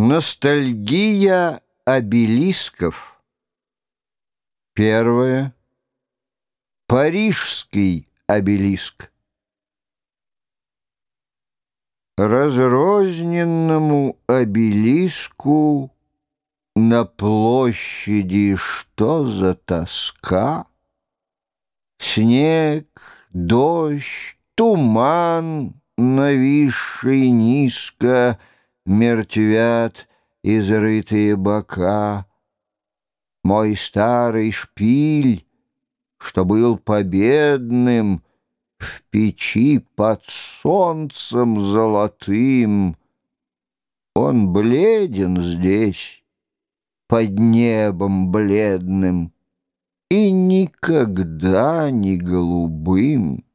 Ностальгия обелисков. Первое. Парижский обелиск. Разрозненному обелиску на площади что за тоска? Снег, дождь, туман, нависший низко — мертвят изрытые бока. Мой старый шпиль, что был победным, В печи под солнцем золотым, Он бледен здесь, под небом бледным, И никогда не голубым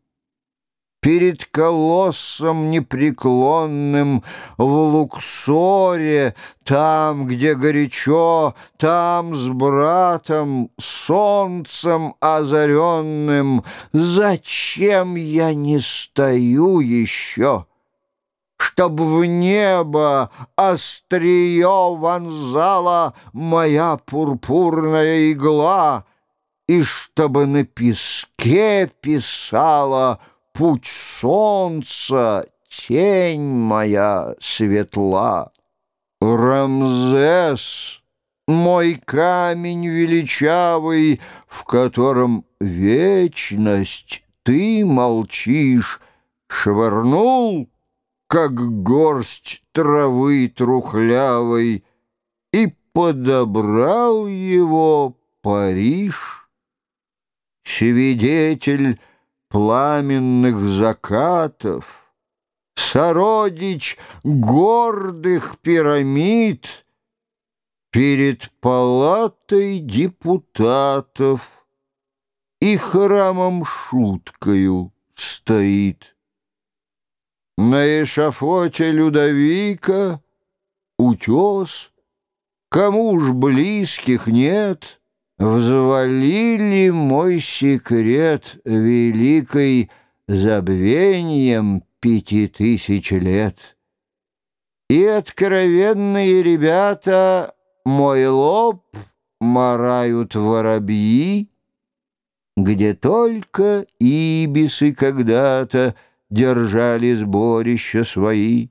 перед колоссом непреклонным в Луксоре, там, где горячо, там с братом, солнцем озаренным. Зачем я не стою еще? Чтоб в небо острие вонзала моя пурпурная игла, И чтобы на песке писала — путь солнца, тень моя светла. Рамзес, мой камень величавый, в котором вечность ты молчишь, швырнул, как горсть травы трухлявой, и подобрал его Париж. Свидетель пламенных закатов, Сородич гордых пирамид Перед палатой депутатов И храмом шуткою стоит. На эшафоте Людовика утес, Кому уж близких нет — Взвалили мой секрет великой Забвением пяти тысяч лет. И откровенные ребята Мой лоб марают воробьи, Где только ибисы когда-то Держали сборища свои.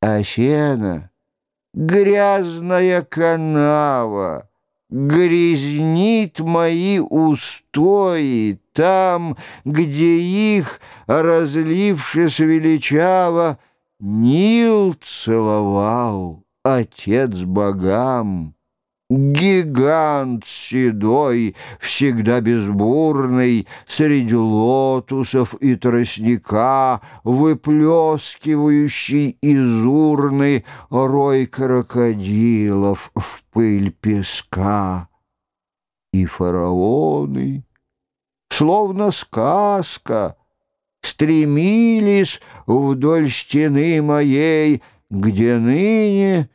А сено — грязная канава, грязнит мои устои там, где их, разлившись величаво, Нил целовал отец богам. Гигант седой, всегда безбурный, Среди лотусов и тростника, Выплескивающий из урны Рой крокодилов в пыль песка. И фараоны, словно сказка, Стремились вдоль стены моей, Где ныне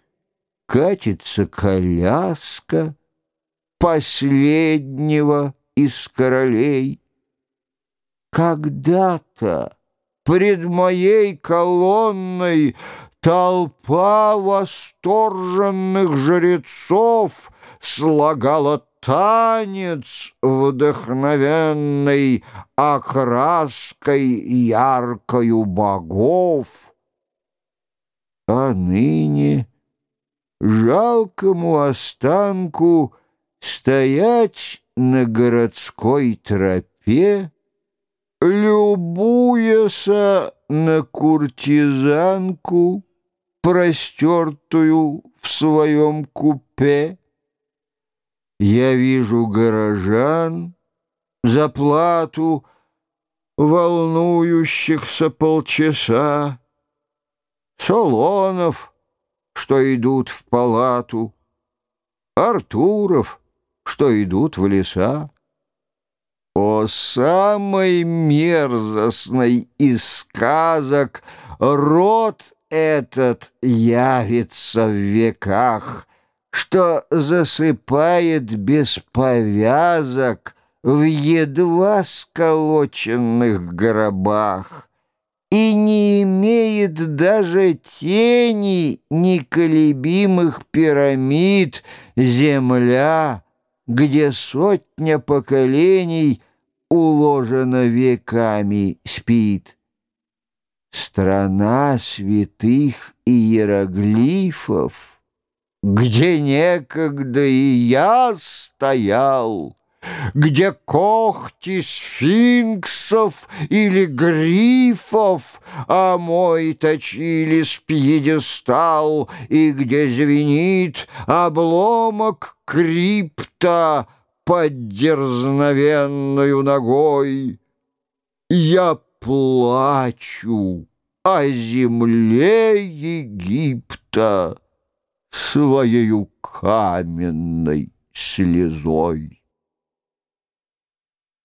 катится коляска последнего из королей. Когда-то пред моей колонной толпа восторженных жрецов слагала танец вдохновенный окраской яркою богов. А ныне жалкому останку стоять на городской тропе, любуяся на куртизанку, простертую в своем купе. Я вижу горожан, за плату волнующихся полчаса, Солонов — что идут в палату, Артуров, что идут в леса. О, самый мерзостный из сказок Род этот явится в веках, Что засыпает без повязок В едва сколоченных гробах и не имеет даже тени неколебимых пирамид земля, где сотня поколений уложена веками спит. Страна святых иероглифов, где некогда и я стоял, где когти сфинксов или грифов, а мой точили с пьедестал, и где звенит обломок крипта под дерзновенную ногой. Я плачу о земле Египта своею каменной слезой.